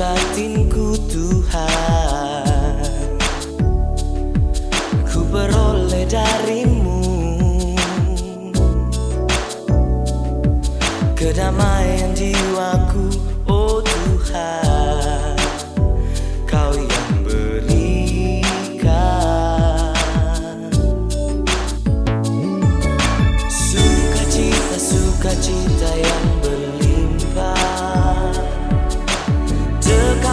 batinku Tuhan. Ku beroleh darimu. Kedamaian jiwaku oh Tuhan.